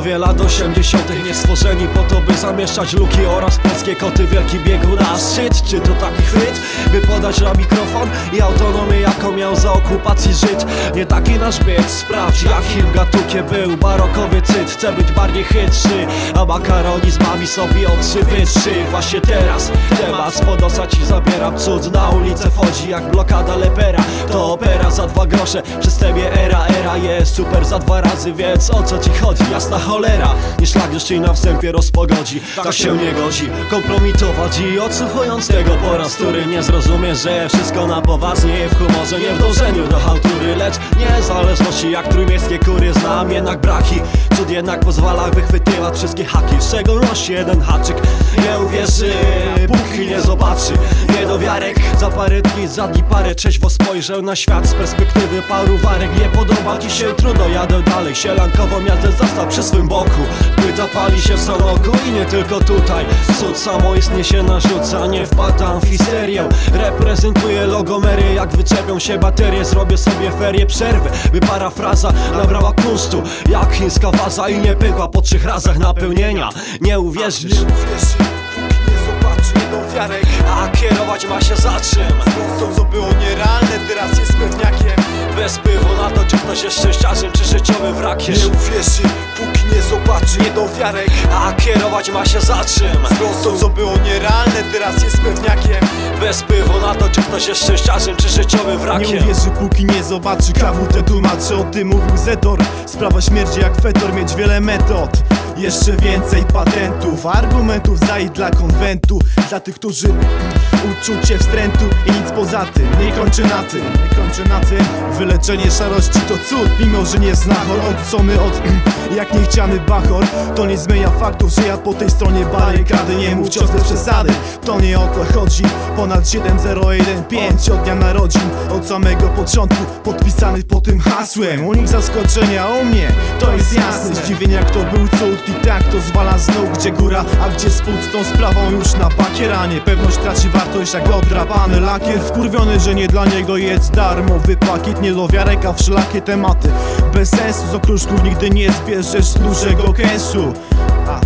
Bohaterowie lat 80. nie stworzeni po to, by zamieszczać luki oraz polskie koty Wielki biegu na szczyt, czy to taki chwyt? By podać na mikrofon i autonomię jaką miał za okupacji żyć Nie taki nasz byt, sprawdź jakim gatukiem był Barokowy cyt, chce być bardziej chytrzy A makaronizmami sobie oczy wyższy. Właśnie teraz temat spod osa ci zabieram. Cud na ulicę wchodzi jak blokada lepera. To opera za dwa grosze, przez tebie era Era jest super za dwa razy, więc o co ci chodzi? Jasna cholera, nie szlak ci na wstępie rozpogodzi. Tak się nie godzi, kompromitować i odsłuchując tego po raz który nie zrozumie, że wszystko na poważnie w humorze Nie w dążeniu do hałtury, lecz niezależności jak trójmiejskie kury Znam jednak braki, cud jednak pozwala wychwytywać wszystkie haki W szczególności jeden haczyk. Nie uwierzy, póki nie zobaczy. Niedowiarek za parę dni, za dni parę. Trzeźwo spojrzał na świat z perspektywy paru warek. Nie podoba ci się, trudno, jadę dalej. Sielankową jazdę został przy swym boku. Płyta pali się w samoku i nie tylko tutaj. Cud samoistnie się narzuca, nie wpadam w histerię. Reprezentuję logomery, jak wyczepią się baterie. Zrobię sobie ferie przerwy, by parafraza nabrała kunsztu Jak chińska waza i nie pękła po trzech razach napełnienia. Nie uwierzysz Nie nie niedowiarek A kierować ma się za czym? To co było nierealne teraz jest pewniakiem. Bez wpływu na to, czy ktoś jest szczęściarzem, czy życiowym wrakiem. Nie uwierzy, póki nie zobaczy. Niedowiarek A kierować ma się za czym? To co było nierealne teraz jest pewniakiem. Bez wpływu na to, czy ktoś jest szczęściarzem, czy życiowym Nie wrakiem uwierzy póki nie zobaczy KWT tłumaczy o tym mówił Zetor. Sprawa śmierdzi jak fetor mieć wiele metod jeszcze więcej patentów, argumentów za i dla konwentu Dla tych, którzy uczucie wstrętu i nic poza tym. Nie kończy na tym, nie kończy na tym. Wyleczenie szarości to cud, mimo że nie znachor Odcony od jak niechciany bachor To nie zmienia faktów, że ja po tej stronie barykady Nie mów cios bez przesady, to nie o to chodzi. Ponad 7015 od dnia narodzin. Od samego początku podpisany po tym hasłem. U nich zaskoczenia, u mnie to jest jasne. Zdziwienie jak to był cud i tak to zwala znów Gdzie góra, a gdzie spód. Z tą sprawą już na bakieranie Pewność traci wartość jak odrapany lakier Wkurwiony, że nie dla niego jest darmowy pakiet Niedowiarek, a wszelakie tematy. Bez sensu z okruszków nigdy nie zbierzesz dużego kesu. A,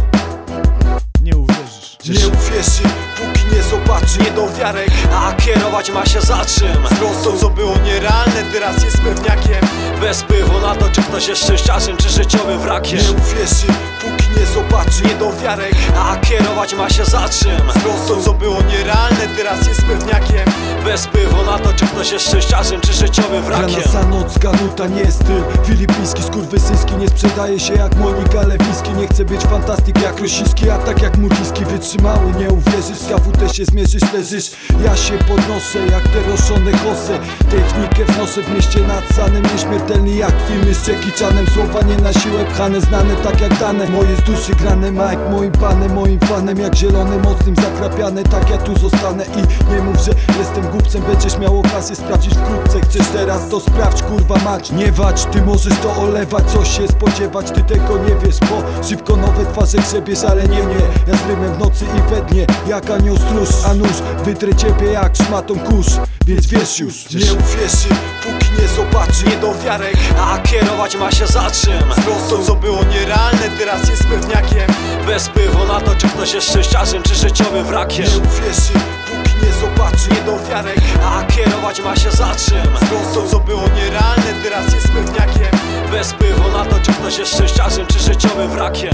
nie uwierzysz. Nie uwierzy, póki nie zobaczy. Niedowiarek A kierować ma się za czym? To co było nierealne teraz jest pewniakiem. Bez wpływu na to, czy ktoś jest szczęściarzem, czy życiowym wrakiem. Nie uwierzy, póki nie zobaczy niedowiarek A kierować ma się za czym? To co było nierealne teraz jest pewniakiem. Bez wpływu na to, czy ktoś jest szczęściarzem, czy życiowym wrakiem. Granasa nocka, nuta nie styl Filipiński, skurwysyński Nie sprzedaje się jak Monika Lewiński. Nie chce być fantastyk jak Rosiński A tak jak Murciński wytrzymały Nie uwierzysz, z KWT się zmierzysz, leżysz. Ja się podnoszę jak te roszone kosy Technikę wnoszę w mieście nad sanem. Nieśmiertelny jak filmy z Jackie Chanem. Słowa nie na siłę pchane, znane tak jak dane. Moje duszy grane, Mike moim panem Moim fanem jak zielony, mocnym zakrapiane Tak ja tu zostanę i nie mów, że jestem głupcem Będziesz miał okazję sprawdzić wkrótce. Chcesz teraz to sprawdź, kurwa mać Nie wać, ty możesz to olewać Coś się spodziewać, ty tego nie wiesz Bo szybko nowe twarze grzebiesz, ale nie mnie Ja z w nocy i we dnie Jak anioł stróż, a nóż Wytrę ciebie jak szmatą kurz Więc wiesz już Nie uwierzy, póki nie zobaczy. Niedowiarek A kierować ma się za czym? To co było nierealne teraz jest pewniakiem. Bez wpływu na to, czy ktoś jest szczęściarzem, czy życiowym wrakiem. Nie uwierzy, póki nie zobaczy. Niedowiarek A kierować ma się za czym? To co było nierealne teraz jest pewniakiem. Bez wpływu na to, czy ktoś jest szczęściarzem, czy życiowym wrakiem